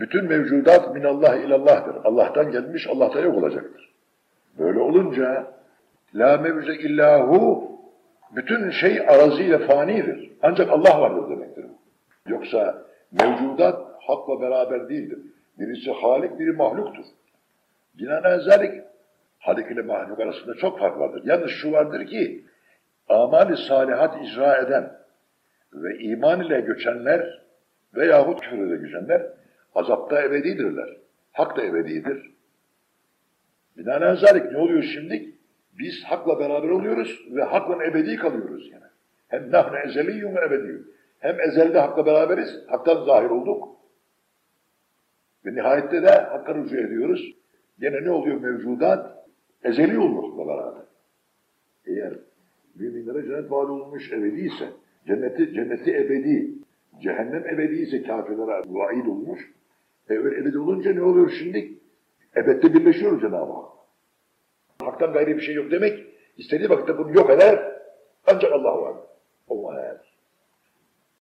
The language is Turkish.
Bütün mevcudat minallah ilallah'tır. Allah'tan gelmiş, Allah'ta yok olacaktır. Böyle olunca la mevcude illahu bütün şey araziyle fanidir. Ancak Allah vardır demektir. Yoksa mevcudat hakla beraber değildir. Birisi halik, biri mahluktur. Binaenaleyh halik ile mahluk arasında çok fark vardır. Yalnız şu vardır ki amali salihat icra eden ve iman ile göçenler veyahut küfür ile göçenler azapta ebedidirler. Hak da ebedidir. Binaenaleyh ne oluyor şimdi? Biz hakla beraber oluyoruz ve hakla ebedi kalıyoruz yani. Hem nahne ezeliyyum ve ebediyyum. Hem ezelde hakla beraberiz, haktan zahir olduk. Ve nihayette de hakka rücu ediyoruz. Yine ne oluyor mevcudat? Ezeli oluyor hakla beraber. Eğer müminlere cennet vaadi olmuş ebediyse, cenneti, cenneti ebedi, cehennem ebediyse kafirlere vaid olmuş. E öyle ebedi olunca ne oluyor şimdi? Ebedde birleşiyoruz Cenab-ı Hak. Hak'tan gayri bir şey yok demek, istediği vakitte bunu yok eder, ancak Allah var. Allah eğer.